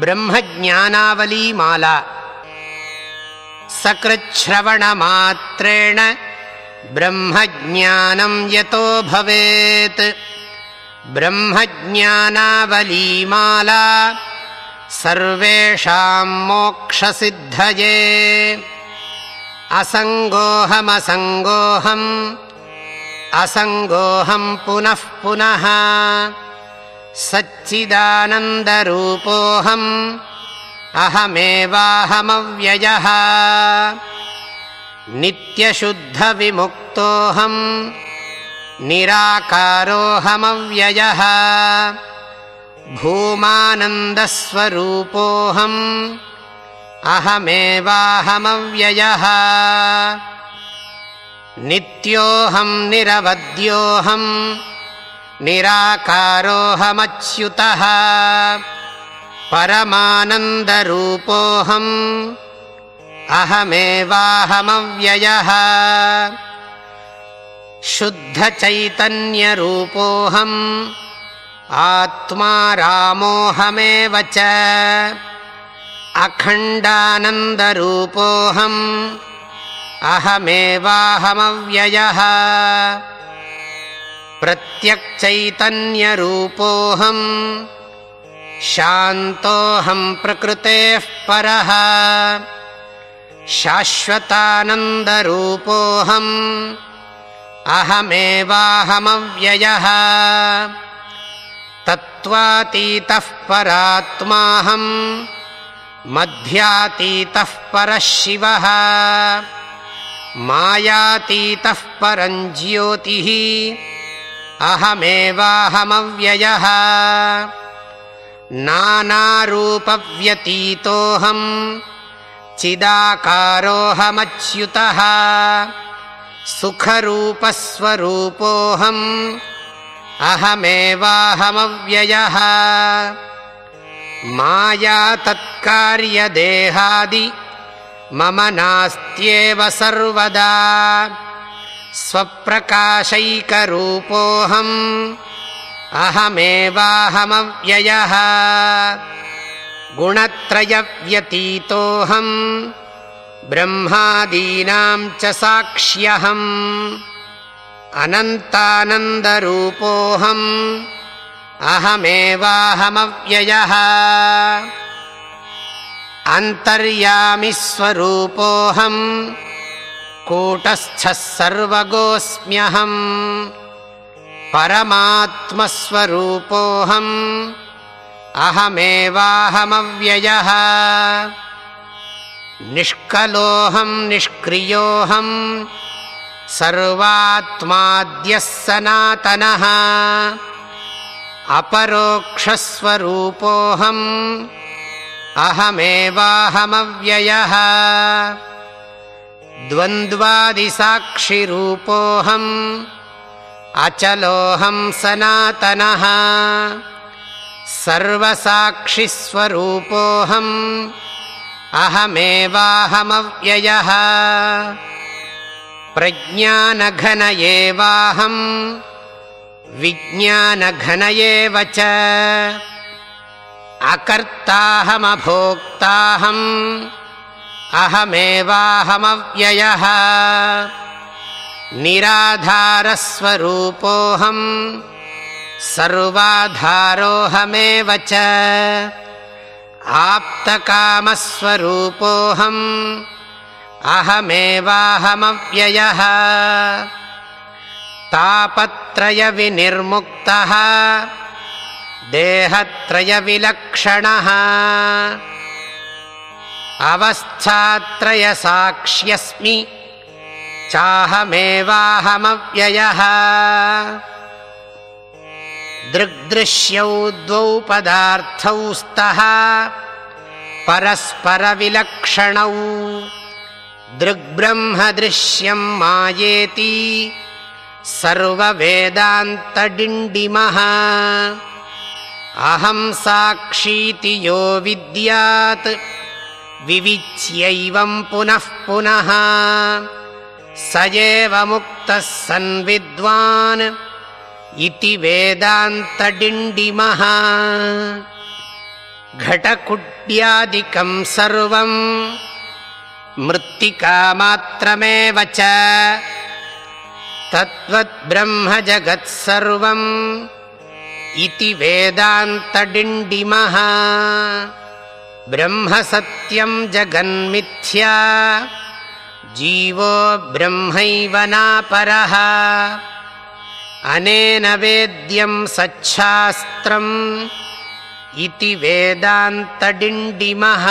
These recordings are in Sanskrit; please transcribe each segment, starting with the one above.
ब्रह्मज्ञानावलीमाला सकृच्छ्रवणमात्रेण ब्रह्मज्ञानं यतो भवेत्। ब्रह्मज्ञानावलीमाला सर्वेषां मोक्षसिद्धये। असङ्गोऽहमसङ्गोऽहम् असङ्गोऽहम् पुनः पुनः। सच्चिदानन्दरूपोऽहम् अहमेवाहमव्ययः। नित्यशुद्धविमुक्तोऽहम् निराकारोऽहमव्ययः। भूमानन्दस्वरूपोऽहम् अहमेवाहमव्ययः नित्योऽहम् निरवद्योऽहम् निराकारोऽहमच्युतः परमानन्दरूपोऽहम् अहमेवाहमव्ययः शुद्धचैतन्यरूपोऽहम् आत्मा रामोऽहमेव च अखण्डानन्दरूपोऽहम् अहमेवाहमव्ययः। प्रत्यक्चैतन्यरूपोऽहम् शान्तोऽहम् प्रकृतेः परः। शाश्वतानन्दरूपोऽहम् अहमेवाहमव्ययः। तत्त्वातीतः परात्माहम् मध्यातीतः परः शिवः मायातीतः परञ्ज्योतिः अहमेवाहमव्ययः। नानारूपव्यतीतोऽहम्। चिदाकारोऽहमच्युतः। सुखरूपस्वरूपोऽहम्। अहमेवाहमव्ययः। माया तत्कार्यदेहादि मम नास्त्येव सर्वदा। स्वप्रकाशैकरूपोऽहम्। अहमेवाहमव्ययः। गुणत्रयव्यतीतोऽहम्। ब्रह्मादीनाम् च साक्ष्यहम्। अनन्तानन्दरूपोऽहम्। अहमेवाहमव्ययः अन्तर्यामिस्वरूपोऽहम् कूटस्थः सर्वगोऽस्म्यहम्। परमात्मस्वरूपोऽहम्। अहमेवाहमव्ययः। निष्कलोऽहम् निष्क्रियोऽहम्। सर्वात्माद्यः सनातनः। अपरोक्षस्वरूपोऽहम् अहमेवाहमव्ययः। द्वन्द्वादिसाक्षिरूपोऽहम् अचलोऽहम् सनातनः। सर्वसाक्षिस्वरूपोऽहम् अहमेवाहमव्ययः। प्रज्ञानघन एवाहम् विज्ञानघन एव च अकर्ताहमभोक्ताहम्। अहमेवाहमव्ययः। निराधारस्वरूपोऽहम्। सर्वाधारोऽहमेव च। आप्तकामस्वरूपोऽहम्। अहमेवाहमव्ययः। तापत्रयविनिर्मुक्तः देहत्रयविलक्षणः। अवस्थात्रयसाक्ष्यस्मि। चाहमेवाहमव्ययः। दृग्दृश्यौ द्वौ पदार्थौ स्तः। परस्परविलक्षणौ। दृग्ब्रह्मदृश्यम् मायेति। सर्ववेदान्तडिण्डिमः अहम् साक्षीति यो विद्यात्। विविच्यैवम् पुनः पुनः। स एव मुक्तः सन् विद्वान् इति वेदान्तडिण्डिमः। घटकुड्यादिकम् सर्वम् मृत्तिकामात्रमेव च। तद्वद्ब्रह्म जगत्सर्वम् इति वेदान्तडिण्डिमः। ब्रह्मसत्यम् जगन्मिथ्या। जीवो ब्रह्मैव नापरः। अनेन वेद्यम् सच्छास्त्रम् इति वेदान्तडिण्डिमः।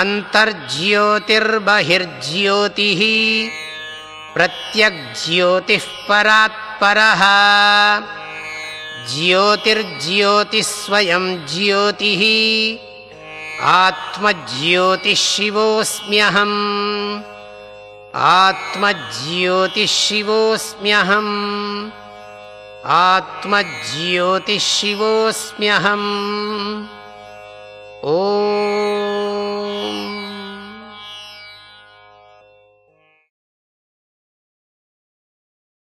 अन्तर्ज्योतिर्बहिर्ज्योतिः प्रत्यग्ज्योतिः परात्परः ज्योतिर्ज्योतिस्वयम् ज्योतिः। आत्मज्योतिः शिवोऽस्म्यहम् आत्मज्योतिः शिवोऽस्म्यहम् आत्मज्योतिः शिवोऽस्म्यहम् ओ